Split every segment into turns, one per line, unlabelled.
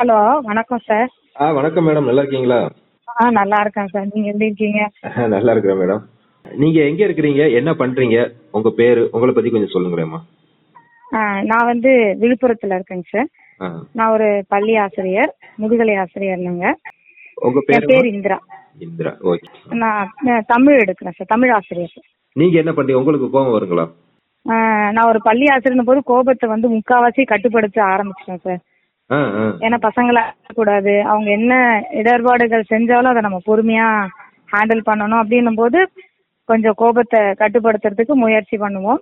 Hello வணக்கம் sir.
ஆ வணக்கம் madam. நல்லா இருக்கீங்களா?
ஆ நல்லா இருக்கேன் சார். நீங்க எப்படி இருக்கீங்க?
நல்லா இருக்கிறேன் மேடம். நீங்க எங்க இருக்கிறீங்க? என்ன பண்றீங்க? உங்க பேரு உங்களை பத்தி கொஞ்சம் சொல்லுங்களேம்மா.
நான் வந்து விழுப்புரத்துல இருக்கேங்க சார். நான் ஒரு பள்ளி ஆசிரியர் முதுகலை ஆசிரியர்னுங்க
உங்க பேரு
பேர் இந்திரா.
இந்திரா. ஓகே.
நான் தமிழ் எடுக்கிறேன் சார். தமிழ் ஆசிரியர் சார்.
நீங்க என்ன பண்றீங்க? உங்களுக்கு கோபம் வருங்களா?
நான் ஒரு பள்ளி ஆசிரியர் போது கோபத்தை வந்து முக்காவாசி கட்டுப்படுத்த ஆரம்பிச்சிட்டேன் சார். ஏன்னா பசங்களை கூடாது அவங்க என்ன இடர்பாடுகள் செஞ்சாலும் அதை நம்ம பொறுமையா ஹேண்டில் பண்ணணும் அப்படின்னும் போது கொஞ்சம் கோபத்தை கட்டுப்படுத்துறதுக்கு முயற்சி பண்ணுவோம்.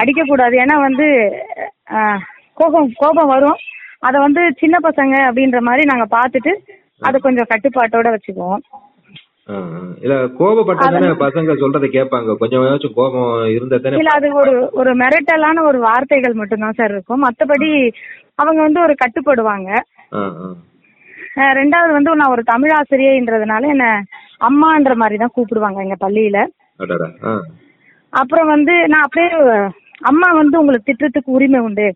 அடிக்க கூடாது ஏன்னா வந்து கோபம் கோபம் வரும். அத வந்து சின்ன பசங்க அப்படின்ற மாதிரி நாங்க பார்த்துட்டு அதை கொஞ்சம் கட்டுப்பாட்டோட வச்சுக்குவோம்.
இல்ல கோபப்பட்டா தானே பசங்க சொல்றதை கேட்பாங்க. கொஞ்சம் கோபம் இருந்தா தானே
இல்ல அது ஒரு ஒரு மிரட்டலான ஒரு வார்த்தைகள் மட்டும்தான் சார் இருக்கும். மத்தபடி அவங்க வந்து ஒரு கட்டுப்படுவாங்க. ரெண்டாவது வந்து நான் ஒரு தமிழ் ஆசிரியைன்றதுனால என்ன அம்மான்ற மாதிரி தான் கூப்பிடுவாங்க எங்க பள்ளியில. அப்புறம் வந்து நான் அப்படியே அம்மா வந்து உங்களுக்கு திட்டத்துக்கு உரிமை உண்டு.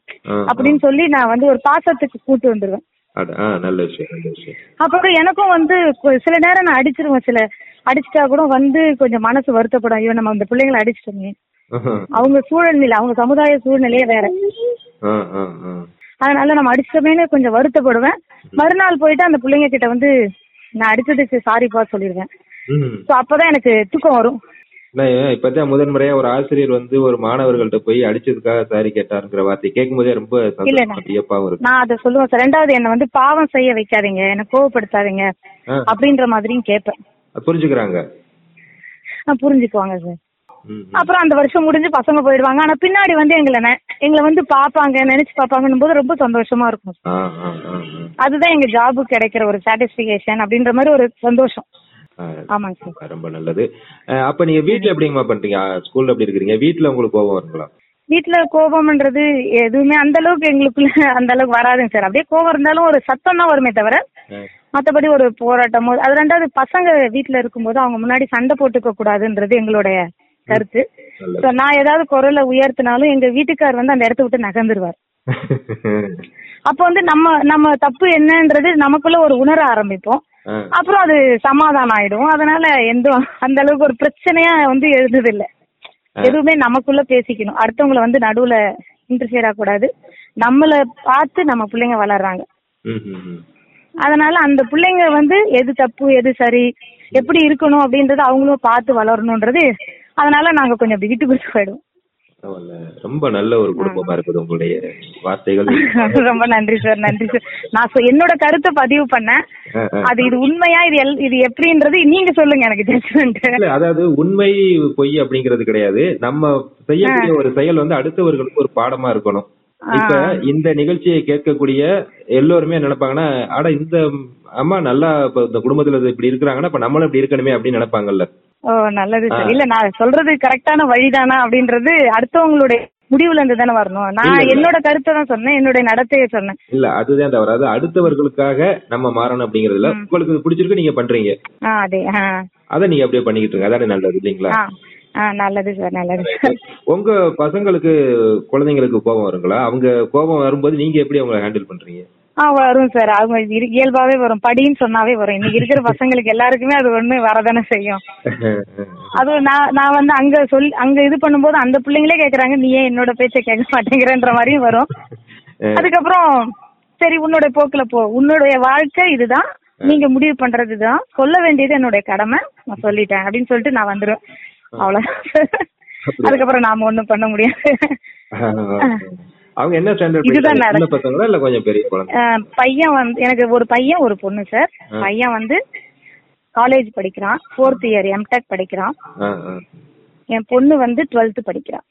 அப்படின்னு சொல்லி நான் வந்து ஒரு பாசத்துக்கு கூட்டு வந்துருவேன்.
அட ஆ நல்ல விஷயம் நல்ல விஷயம்.
அப்புறம் எனக்கும் வந்து சில நேரம் நான் அடிச்சிருவேன் சில அடிச்சிட்டா கூட வந்து கொஞ்சம் மனசு வருத்தப்படும். ஐயோ நம்ம அந்த பிள்ளைங்களை அடிச்சிட்டோமே. அவங்க சூழ்நிலை அவங்க சமுதாய சூழ்நிலையே வேற. அதனால நம்ம அடிச்சிட்டோமேனு கொஞ்சம் வருத்தப்படுவேன். மறுநாள் போயிட்டு அந்த பிள்ளைங்க கிட்ட வந்து நான் அடிச்சதுக்கு சாரிப்பா சொல்லிடுவேன் ஸோ அப்பதான் எனக்கு தூக்கம் வரும்.
இப்பதான் முதன் முறையா ஒரு ஆசிரியர் வந்து ஒரு மாணவர்கள்ட்ட போய் அடிச்சதுக்காக சாரி கேட்டாருங்கிற வார்த்தை கேட்கும் போதே ரொம்ப வியப்பாவும் இருக்கு.
நான் அதை சொல்லுவேன் சார். ரெண்டாவது என்ன வந்து பாவம் செய்ய வைக்காதீங்க. என்ன கோவப்படுத்தாதீங்க அப்படின்ற மாதிரியும் கேட்பேன்.
புரிஞ்சுக்கிறாங்க?
புரிஞ்சுக்குவாங்க சார். அப்புறம் அந்த வருஷம் முடிஞ்சு பசங்க போயிடுவாங்க. ஆனா பின்னாடி வந்து எங்களை எங்களை வந்து பாப்பாங்க நினைச்சு பாப்பாங்கன்னும் போது ரொம்ப சந்தோஷமா இருக்கும். அதுதான் எங்க ஜாபுக்கு கிடைக்கிற ஒரு சாட்டிஸ்பிகேஷன் அப்படின்ற மாதிரி ஒரு சந்தோஷம். ஆமாங்க சார்.
ரொம்ப நல்லது. அப்ப நீங்க வீட்ல எப்படிங்கம்மா பண்றீங்க? ஸ்கூல்ல எப்படி இருக்கிறீங்க? வீட்ல உங்களுக்கு கோபம் வருங்களா?
வீட்டுல கோபம்ன்றது எதுவுமே அந்த அளவுக்கு எங்களுக்குள்ள அந்த அளவுக்கு வராதுங்க சார். அப்படியே கோபம் இருந்தாலும் ஒரு சத்தம் தான் வருமே தவிர மத்தபடி ஒரு போராட்டமோ. அது ரெண்டாவது பசங்க வீட்டுல இருக்கும்போது அவங்க முன்னாடி சண்டை போட்டுக்க கூடாதுன்றது எங்களுடைய கருத்து. நான் ஏதாவது குரலை உயர்த்தினாலும் எங்க வீட்டுக்கார் வந்து அந்த இடத்த விட்டு நகர்ந்துருவார். அப்ப வந்து நம்ம நம்ம தப்பு என்னன்றது நமக்குள்ள ஒரு உணர ஆரம்பிப்போம். அப்புறம் அது சமாதானம் ஆயிடும். அதனால எந்த அந்த அளவுக்கு ஒரு பிரச்சனையா வந்து எழுதுது இல்ல எதுவுமே நமக்குள்ள பேசிக்கணும். அடுத்தவங்கள வந்து நடுவுல இன்டர்ஃபியர் ஆகக்கூடாது. நம்மள பார்த்து நம்ம பிள்ளைங்க வளர்றாங்க. அதனால அந்த பிள்ளைங்க வந்து எது தப்பு எது சரி எப்படி இருக்கணும் அப்படின்றத அவங்களும் பார்த்து வளரணும்ன்றது அதனால நாங்க கொஞ்சம் அப்படி விட்டு கொடுத்து போயிடுவோம்.
ரொம்ப நல்ல ஒரு குடும்பமா இருக்குது உங்களுடைய வார்த்தைகள்.
ரொம்ப நன்றி சார் நன்றி சார். நான் என்னோட கருத்தை பதிவு பண்ணேன். அது இது உண்மையா இது இது எப்படின்றது நீங்க சொல்லுங்க எனக்கு ஜட்ஜ்மெண்ட்
அதாவது உண்மை பொய் அப்படிங்கிறது கிடையாது. நம்ம செய்யக்கூடிய ஒரு செயல் வந்து அடுத்தவர்களுக்கு ஒரு பாடமா இருக்கணும். இப்ப இந்த நிகழ்ச்சியை கேட்கக்கூடிய எல்லோருமே நினைப்பாங்கன்னா அட இந்த அம்மா நல்லா இந்த குடும்பத்துல இப்படி இருக்கிறாங்கன்னா இப்ப நம்மளும் இப்படி இருக்கணுமே அப்படின்னு நினைப்பாங்கல்ல.
ஓ நல்லது சார். இல்ல நான் சொல்றது கரெக்டான வழிதானா அப்படின்றது அடுத்தவங்களுடைய முடிவுல இருந்து தானே வரணும். நான். என்னோட கருத்தை தான் சொன்னேன் என்னுடைய நடத்தையை சொன்னேன்.
இல்ல அதுதான் தவிர அது அடுத்தவர்களுக்காக நம்ம மாறணும் அப்படிங்கறதுல உங்களுக்கு பிடிச்சிருக்கு நீங்க பண்றீங்க.
அதே
அதை நீங்க அப்படியே பண்ணிக்கிட்டு இருங்க. அதானே நல்லது இல்லைங்களா?
நல்லது சார் நல்லது
உங்க பசங்களுக்கு குழந்தைங்களுக்கு கோபம் வருங்களா? அவங்க கோபம் வரும்போது நீங்க எப்படி அவங்கள ஹேண்டில் பண்றீங்க?
ஆ வரும் சார். அவங்க இயல்பாவே வரும். படின்னு சொன்னாவே வரும். இன்னைக்கு இருக்கிற பசங்களுக்கு எல்லாருக்குமே அது ஒண்ணு வரதானே செய்யும். அதுவும் நான் நான் வந்து அங்க சொல்லி அங்க இது பண்ணும்போது அந்த பிள்ளைங்களே கேக்குறாங்க நீ ஏன் என்னோட பேச்ச கேட்க மாட்டேங்கிறன்ற மாதிரியும் வரும். அதுக்கப்புறம் சரி உன்னோட போக்குல போ. உன்னுடைய வாழ்க்கை இதுதான். நீங்க முடிவு பண்றது இதுதான். சொல்ல வேண்டியது என்னுடைய கடமை. நான் சொல்லிட்டேன். அப்படின்னு சொல்லிட்டு நான் வந்துருவேன் அவ்வளவுதான். அதுக்கப்புறம் நாம ஒண்ணும் பண்ண முடியாது.
அவங்க என்ன ஸ்டாண்டர்ட்
இதுதான் நடக்கும்.
இல்ல கொஞ்சம் பெரிய குழந்தை
பையன் வந்து எனக்கு ஒரு பையன் ஒரு பொண்ணு சார். பையன் வந்து காலேஜ் படிக்கிறான். ஃபோர்த் இயர் எம்டெக் படிக்கிறான். என் பொண்ணு வந்து டுவெல்த் படிக்கிறான்.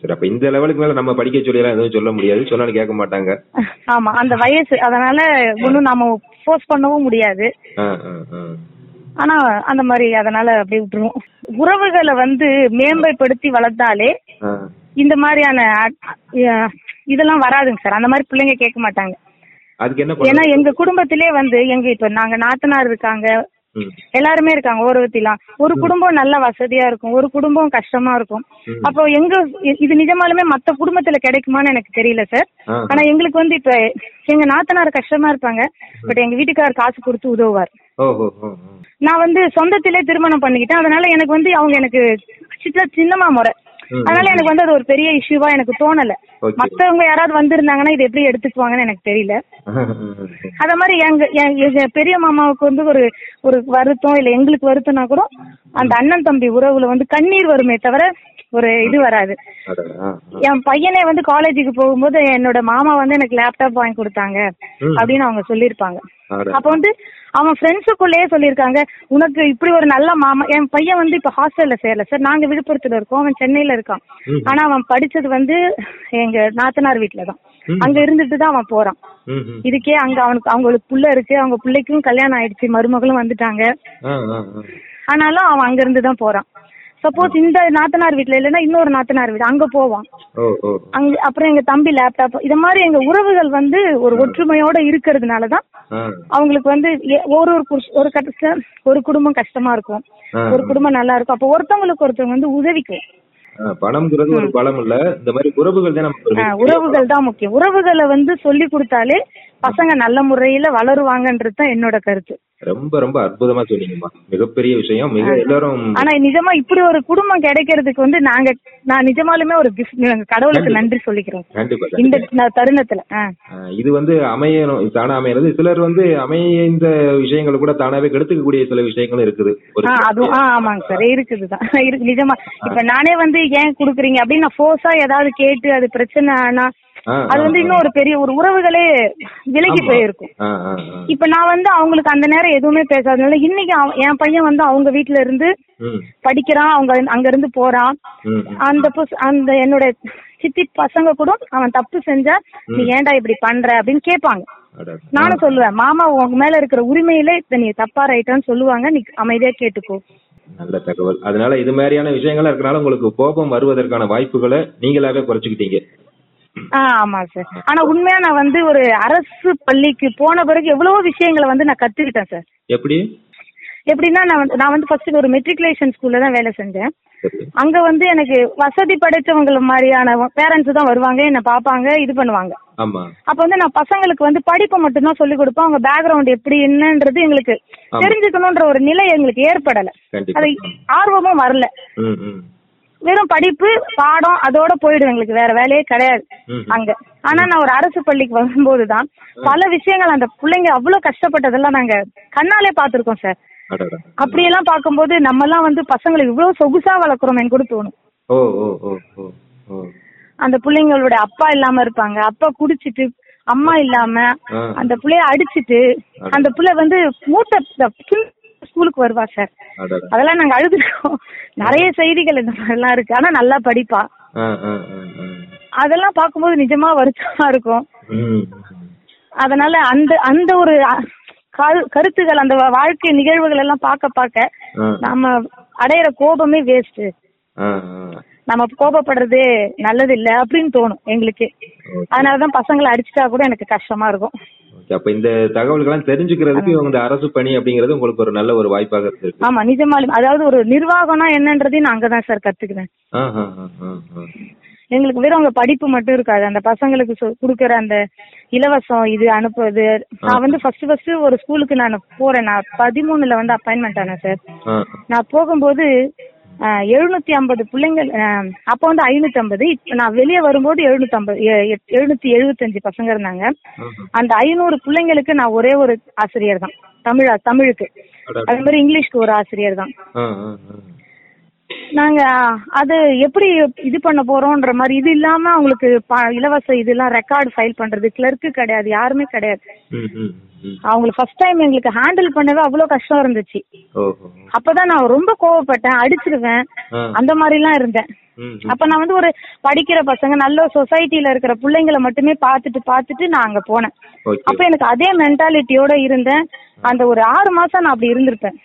சரி அப்ப இந்த லெவலுக்கு மேல நம்ம படிக்க சொல்லி எல்லாம் எதுவும் சொல்ல முடியாது. சொன்னாலும் கேட்க மாட்டாங்க.
ஆமா அந்த வயசு அதனால ஒன்னும் நாம ஃபோர்ஸ் பண்ணவும் முடியாது. ஆனா அந்த மாதிரி அதனால அப்படியே விட்டுருவோம். உறவுகளை வந்து மேம்படுத்தி வளர்த்தாலே. இந்த மாதிரியான இதெல்லாம் வராதுங்க சார். அந்த மாதிரி பிள்ளைங்க கேட்க மாட்டாங்க.
அதுக்கு என்ன
ஏன்னா எங்க குடும்பத்திலே வந்து எங்க இப்ப நாங்க நாத்தனார் இருக்காங்க. எல்லாருமே இருக்காங்க ஓரவத்திலாம். ஒரு குடும்பம் நல்ல வசதியா இருக்கும். ஒரு குடும்பம் கஷ்டமா இருக்கும். அப்போ எங்க இது நிஜமாலுமே மத்த குடும்பத்துல கிடைக்குமான்னு எனக்கு தெரியல சார். ஆனா எங்களுக்கு வந்து இப்ப எங்க நாத்தனார் கஷ்டமா இருப்பாங்க. பட் எங்க வீட்டுக்காரர் காசு கொடுத்து உதவுவார். நான் வந்து சொந்தத்திலே திருமணம் பண்ணிக்கிட்டேன். அதனால எனக்கு வந்து அவங்க எனக்கு சின்ன சின்னமா முறை. அதனால எனக்கு வந்து அது ஒரு பெரிய இஷ்யூவா எனக்கு தோணல. மத்தவங்க யாராவது வந்திருந்தாங்கன்னா இது எப்படி எடுத்துக்குவாங்கன்னு எனக்கு தெரியல. அத மாதிரி எங்க எங்க பெரிய மாமாவுக்கு வந்து ஒரு ஒரு வருத்தம் இல்ல எங்களுக்கு வருத்தம்னா கூட அந்த அண்ணன் தம்பி உறவுல வந்து கண்ணீர் வருமே தவிர ஒரு இது வராது. என் பையனே வந்து காலேஜுக்கு போகும்போது என்னோட மாமா வந்து எனக்கு லேப்டாப் வாங்கி கொடுத்தாங்க. அப்படின்னு அவங்க சொல்லியிருப்பாங்க
அட.
அப்ப வந்து அவன் ஃப்ரெண்ட்ஸுக்குள்ளேயே சொல்லியிருக்காங்க உனக்கு இப்படி ஒரு நல்ல மாமா என் பையன் வந்து இப்ப ஹாஸ்டல்ல சேரல சார் நாங்க விழுப்புரத்துல இருக்கோம் அவன் சென்னையில இருக்கான். ஆனா அவன் படிச்சது வந்து எங்க நாத்தனார் வீட்டுல தான்
ம்.
அங்க இருந்துட்டு தான் அவன் போறான். இதுக்கே அங்க அவனுக்கு அவங்களுக்கு புள்ள இருக்கு அவங்க பிள்ளைக்கும் கல்யாணம் ஆயிடுச்சு மருமகளும் வந்துட்டாங்க. ஆனாலும் அவன் அங்க இருந்து தான் போறான் சப்போஸ் இந்த நாத்தனார் வீட்ல இல்லைன்னா இன்னொரு நாத்தனார் வீடு அங்க போவான். அங்க அப்புறம் எங்க தம்பி லேப்டாப் இது மாதிரி எங்க உறவுகள் வந்து ஒரு ஒற்றுமையோட இருக்கிறதுனால தான்
ஆ,
அவங்களுக்கு வந்து ஒரு ஒரு புருஷ- ஒரு கட்டத்துல ஒரு குடும்பம் கஷ்டமா இருக்கும். ஒரு குடும்பம் நல்லா இருக்கும். அப்போ ஒருத்தவங்களுக்கு ஒருத்தவங்க வந்து உதவிக்கும்
பணம்ங்கிறது ஒரு பலம் இல்ல. இந்த மாதிரி உறவுகள் தான்
உறவுகள் தான் முக்கியம். உறவுகளை வந்து சொல்லி கொடுத்தாலே பசங்க நல்ல முறையில வளருவாங்கன்றது தான் என்னோட கருத்து.
ரொம்ப ரொம்ப அற்புதமா சொன்னீங்கம்மா. மிகப்பெரிய விஷயம். மிக எல்லாரும்
ஆனா நிஜமா இப்படி ஒரு குடும்பம் கிடைக்கிறதுக்கு வந்து நாங்க நான் நிஜமாலுமே ஒரு கடவுளுக்கு நன்றி சொல்லிக்கிறோம்.
கண்டிப்பா
இந்த தருணத்துல.
இது வந்து அமையணும் தானா அமையறது. சிலர் வந்து அமைந்த விஷயங்கள் கூட தானாவே கெடுத்துக்கக்கூடிய சில விஷயங்களும் இருக்குது.
அதுவும் ஆமாங்க சார். இருக்குதுதான். இருக்கு நிஜமா. இப்ப நானே வந்து ஏன் குடுக்குறீங்க? அப்படின்னு நான் ஃபோர்ஸா ஏதாவது கேட்டு அது பிரச்சனை ஆனா அது வந்து இன்னும் ஒரு பெரிய ஒரு உறவுகளே விலகி. போயிருக்கும். இப்ப நான் வந்து அவங்களுக்கு அந்த நேரம் எதுவுமே பேசாதனால இன்னைக்கு என் பையன் வந்து அவங்க வீட்ல இருந்து படிக்கிறான் அவங்க அங்க இருந்து போறான். அந்த அந்த என்னோட சித்தி பசங்க கூட அவன் தப்பு செஞ்சா நீ ஏன்டா இப்படி பண்ற? அப்படின்னு கேட்பாங்க. நானும் சொல்லுவேன் மாமா உங்க மேல இருக்கிற உரிமையில இப்ப நீ தப்பா ரைட்டான்னு சொல்லுவாங்க நீ அமைதியா கேட்டுக்கோ.
நல்ல தகவல். அதனால இது மாதிரியான விஷயங்கள்லாம் இருக்கனால உங்களுக்கு கோபம் வருவதற்கான வாய்ப்புகளை நீங்களாவே குறைச்சுக்கிட்டீங்க.
ஆமா சார் ஆனா உண்மையா நான் வந்து ஒரு அரசு பள்ளிக்கு போன பிறகு எவ்வளவோ விஷயங்களை வந்து நான் கத்துக்கிட்டேன் சார்
எப்படி?
எப்படின்னா நான் வந்து நான் வந்து ஃபர்ஸ்ட் ஒரு மெட்ரிகுலேஷன் ஸ்கூல்ல தான் வேலை செஞ்சேன். அங்க வந்து எனக்கு வசதி படைச்சவங்கள மாதிரியான பேரண்ட்ஸ் தான் வருவாங்க என்ன பாப்பாங்க இது பண்ணுவாங்க. அப்ப வந்து நான் பசங்களுக்கு வந்து படிப்பை மட்டும்தான் சொல்லி கொடுப்பேன். அவங்க பேக்ரவுண்ட் எப்படி என்னன்றது எங்களுக்கு. தெரிஞ்சுக்கணும்ன்ற ஒரு நிலை எங்களுக்கு ஏற்படல. அது ஆர்வமும் வரல. வெறும் படிப்பு பாடம் அதோட போயிடும் எங்களுக்கு. வேற வேலையே கிடையாது. அங்க. ஆனா நான் ஒரு அரசு பள்ளிக்கு வரும்போதுதான் பல விஷயங்கள் அந்த பிள்ளைங்க அவ்வளவு கஷ்டப்பட்டதெல்லாம் நாங்க கண்ணாலே பாத்திருக்கோம் சார். அப்படியெல்லாம் பார்க்கும்போது நம்ம எல்லாம் வந்து பசங்களை இவ்வளவு சொகுசா வளர்க்குறோம் கூட தோணும். அந்த பிள்ளைங்களோட அப்பா இல்லாம இருப்பாங்க. அப்பா குடிச்சிட்டு அம்மா இல்லாம. அந்த பிள்ளைய அடிச்சிட்டு அந்த பிள்ளை வந்து மூத்த ஸ்கூலுக்கு வருவா சார். அதெல்லாம் நாங்க அழுதுருக்கோம் நிறைய செய்திகள் இந்த மாதிரிலாம் இருக்கு ஆனா நல்லா படிப்பா. அதெல்லாம் பார்க்கும்போது நிஜமா வருத்தமா இருக்கும். அதனால அந்த அந்த ஒரு கருத்துகள் அந்த வாழ்க்கை நிகழ்வுகள் எல்லாம் பார்க்க பார்க்க
ஆ,
நம்ம அடையிற கோபமே வேஸ்ட். நம்ம கோபப்படுறதே நல்லது இல்ல அப்படின்னு தோணும் எங்களுக்கு. அதனாலதான் பசங்களை அடிச்சிட்டா கூட எனக்கு கஷ்டமா இருக்கும்.
அப்ப இந்த தகவல்கள்லாம் தெரிஞ்சுக்கிறதுக்கு இந்த அரசு பணி அப்படிங்கிறது உங்களுக்கு ஒரு நல்ல ஒரு வாய்ப்பாக இருக்கு
ஆமா நிஜமாலும். அதாவது ஒரு நிர்வாகம்னா என்னன்றதையும் நான் அங்கதான் சார் கத்துக்கிறேன். எங்களுக்கு வெறும் அங்க படிப்பு மட்டும் இருக்காது. அந்த பசங்களுக்கு கொடுக்கற அந்த இலவசம் இது அனுப்புறது. நான் வந்து ஃபர்ஸ்ட் ஃபர்ஸ்ட் ஒரு ஸ்கூலுக்கு நான் போறேன். நான் பதிமூணுல வந்து அப்பாயின்மெண்ட் ஆனேன் சார் நான் போகும்போது எழுநூத்தி ஐம்பது பிள்ளைங்கள் அப்ப வந்து ஐநூத்தி ஐம்பது இப்ப நான் வெளியே வரும்போது எழுநூத்தி ஐம்பது எழுநூத்தி எழுபத்தஞ்சு பசங்க இருந்தாங்க. அந்த ஐநூறு பிள்ளைங்களுக்கு நான் ஒரே ஒரு ஆசிரியர் தான் தமிழ் தமிழுக்கு. அதே மாதிரி இங்கிலீஷ்க்கு ஒரு ஆசிரியர் தான். நாங்க அது எப்படி இது பண்ண போறோம்ன்ற மாதிரி இது இல்லாம அவங்களுக்கு இலவச இதெல்லாம் ரெக்கார்டு ஃபைல் பண்றது கிளர்க்கு கிடையாது யாருமே கிடையாது. அவங்களுக்கு ஃபர்ஸ்ட் டைம் எங்களுக்கு ஹேண்டில் பண்ணவே அவ்வளவு கஷ்டம் இருந்துச்சு. அப்பதான் நான் ரொம்ப கோவப்பட்டேன் அடிச்சிருவேன். அந்த மாதிரி எல்லாம் இருந்தேன். அப்ப நான் வந்து ஒரு படிக்கிற பசங்க நல்ல சொசைட்டில இருக்கிற பிள்ளைங்களை மட்டுமே பார்த்துட்டு பார்த்துட்டு நான் அங்க போனேன். அப்ப எனக்கு அதே மென்டாலிட்டியோட இருந்தேன் அந்த ஒரு ஆறு மாசம் நான் அப்படி இருந்திருப்பேன்.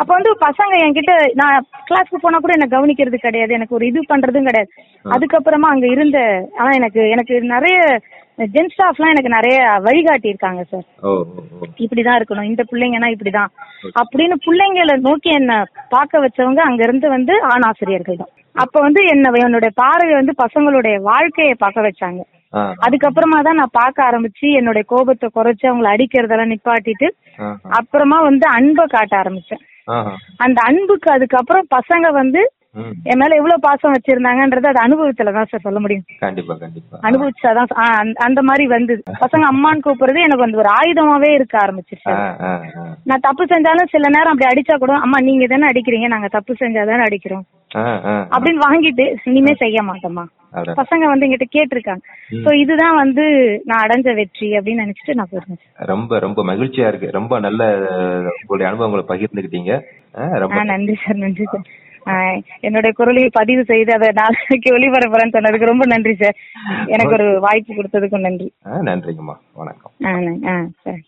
அப்ப வந்து பசங்க என்கிட்ட நான் கிளாஸ்க்கு போனா கூட என்ன கவனிக்கிறது கிடையாது. எனக்கு ஒரு இது பண்றதும் கிடையாது. அதுக்கப்புறமா அங்க இருந்த ஆனா எனக்கு எனக்கு நிறைய ஜென் ஸ்டாஃப்லாம் எனக்கு நிறைய வழிகாட்டி இருக்காங்க சார் இப்படிதான் இருக்கணும். இந்த பிள்ளைங்கன்னா இப்படிதான். அப்படின்னு பிள்ளைங்களை நோக்கி என்ன பார்க்க வச்சவங்க அங்க இருந்து வந்து ஆண் ஆசிரியர்கள் தான். அப்ப வந்து என்ன என்னுடைய பார்வை வந்து பசங்களுடைய வாழ்க்கையை பார்க்க வச்சாங்க. அதுக்கப்புறமா தான் நான் பார்க்க ஆரம்பிச்சு என்னுடைய கோபத்தை குறைச்சு அவங்கள அடிக்கிறதெல்லாம் நிப்பாட்டிட்டு அப்புறமா வந்து அன்பை காட்ட ஆரம்பிச்சேன். அந்த அன்புக்கு அதுக்கப்புறம் பசங்க வந்து. என் மேல எவ்வளவு பாசம் வச்சிருந்தாங்கன்றது அது அனுபவத்துல தான் சார் சொல்ல முடியும்.
கண்டிப்பா கண்டிப்பா.
அனுபவிச்சாதான் அந்த- மாதிரி வந்தது. பசங்க அம்மான்னு கூப்பிடுறது எனக்கு வந்து ஒரு ஆயுதமாவே இருக்க ஆரம்பிச்சிருச்சு. நான் தப்பு செஞ்சாலும் சில நேரம் அப்படி அடிச்சா கூட அம்மா நீங்க தானே அடிக்கிறீங்க நாங்க தப்பு செஞ்சாதானே அடிக்கிறோம். அப்படின்னு வாங்கிட்டு இனிமே செய்ய மாட்டோமா. பசங்க வந்து எங்கிட்ட கேட்டிருக்காங்க. சோ இதுதான் வந்து நான் அடைஞ்ச வெற்றி அப்படின்னு நினைச்சிட்டு நான் போயிருந்தேன்
ரொம்ப ரொம்ப மகிழ்ச்சியா இருக்கு. ரொம்ப நல்ல உங்களுடைய அனுபவங்களை பகிர்ந்துக்கிட்டீங்க. ஆ, ரொம்ப
நன்றி சார் நன்றி சார் என்னுடைய குரலையும் பதிவு செய்து அதை நாளைக்கு ஒளிபரப்புறேன்னு சொன்னதுக்கு ரொம்ப நன்றி சார் எனக்கு ஒரு வாய்ப்பு கொடுத்ததுக்கும் நன்றி.
நன்றிங்கம்மா. வணக்கம்.
ஆ சரி.